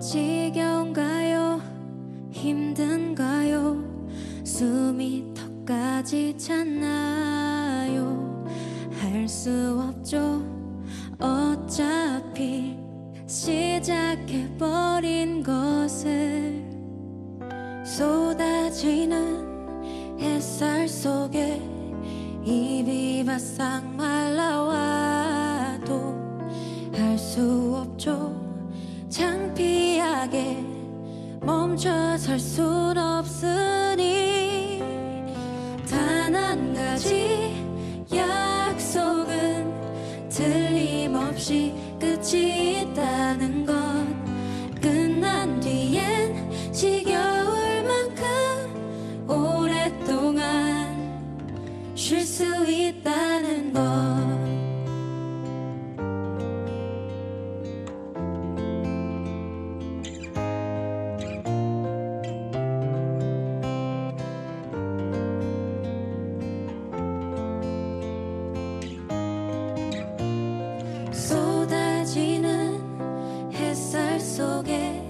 지겨운가요? 힘든가요? 숨이 턱까지 찼나요? 할 수 없죠. 어차피 시작해버린 것을 쏟아지는 햇살 속에 입이 바싹 말라와도 할 수 없죠. 창피하게 멈춰 설 순 없으니 단 한 가지 약속은 틀 쉴수 있다는 것. 쏟아지는 햇살 속에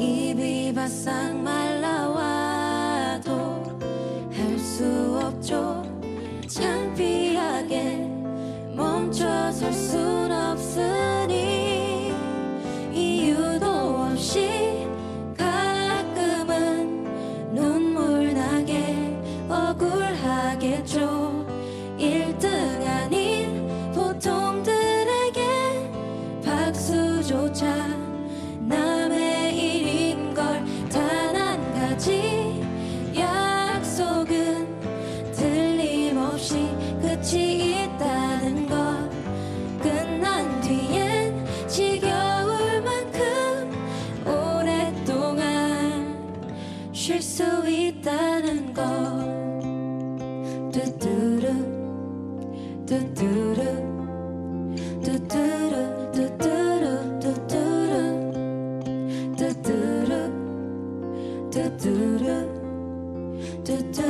입이 바싹 말라와 멈춰설 순 없으니 이유도 없이 가끔은 눈물 나게 억울하겠죠 1등 아닌 보통들에게 박수조차 수 있다는 것 뚜뚜루 뚜뚜루 뚜뚜루 뚜뚜루 뚜뚜루 뚜뚜루 뚜뚜루 뚜뚜루